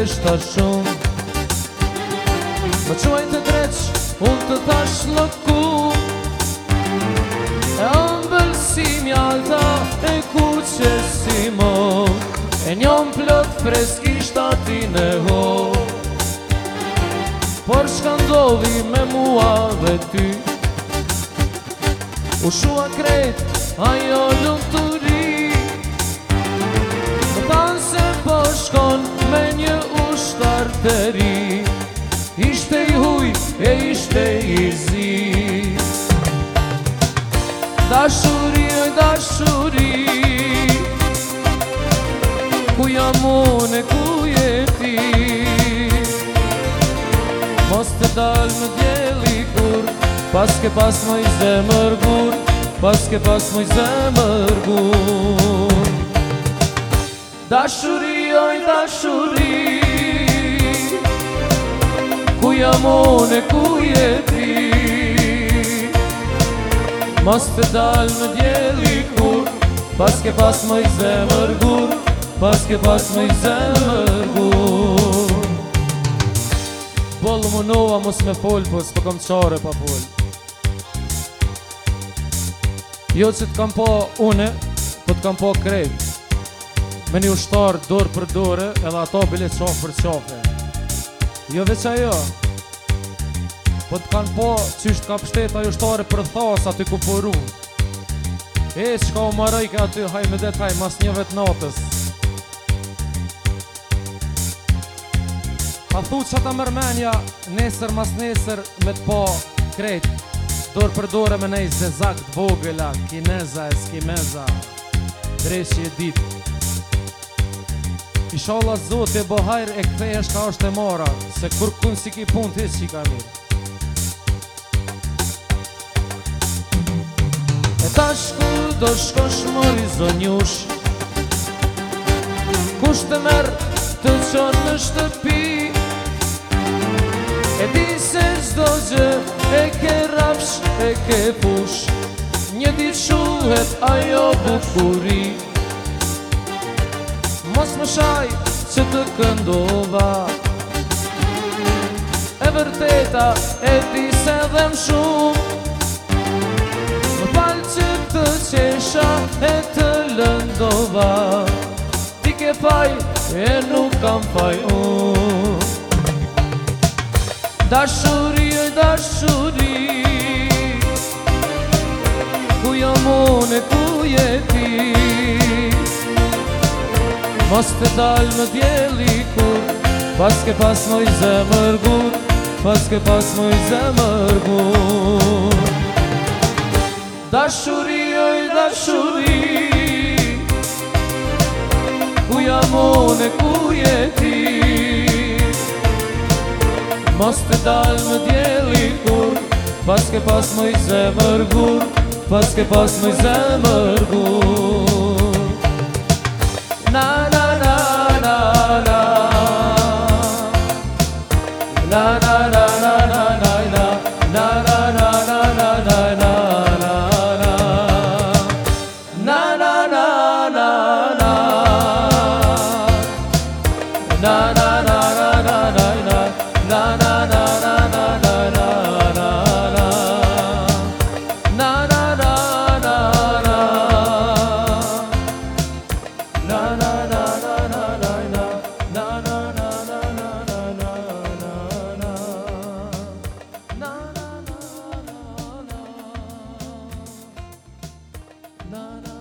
vesh shumë Më quaj të dreq, unë të thash lëku E onë bëllësim jalta e ku që si mo E njom plët freski shtati në ho Por shka ndodhi me mua dhe ty U shua krejt, ajo lëmë të ri Në tanë se po shkon me një ushtar të ri Ishte i huj e ishte i zi Dashuri, oj dashuri Ku jam une, ku je ti Mos të dalë më djeli kur Pas ke pas më i zemër gur Pas ke pas i zemër Dashuri, oj dashuri Ku jam unë e ku jeti Mos të dalë në djeli kur Pas ke pas më i zemër Paske Pas ke pas më i zemër gur Bollë më nova mos me folë Po s'po kam qare pa folë Jo që t'kam po une Po t'kam po krejtë Me një ushtarë dorë për dorë Edhe ata bile qafë për qafë Jo veç ajo, jo Po të kanë po Qysht ka pështet ajo ushtarë për thasë Aty ku poru E shka u marajke aty Haj me det haj mas një vetë natës Ka thu që ata mërmenja Nesër mas nesër Me të po krejt Dorë për dorë me nejzë Zakt vogëla Kineza e skimeza Dreshje ditë Inshallah zote e bohajr e kthej është ka është e mora Se kur kun si ki pun t'is që ka mirë E ta shku do shkosh mori zonjush Kush të merë të qonë në shtëpi E di se zdo gjë e ke rafsh e ke push Një di shuhet ajo bukurit më shaj që të këndova E vërteta e ti se dhe më shumë Më falë që të qesha e të lëndova Ti ke faj e nuk kam faj unë Da shuri e da shuri Ku jam unë e ku jetë Mos të dalë më djeli kur Pas ke pas moj zemër gur Pas ke pas moj zemër gur Dashuri, oj dashuri Ku jam one, ku je ti Mos të dalë më djeli kur Pas ke pas moj zemër gur Pas moj zemër na na na na na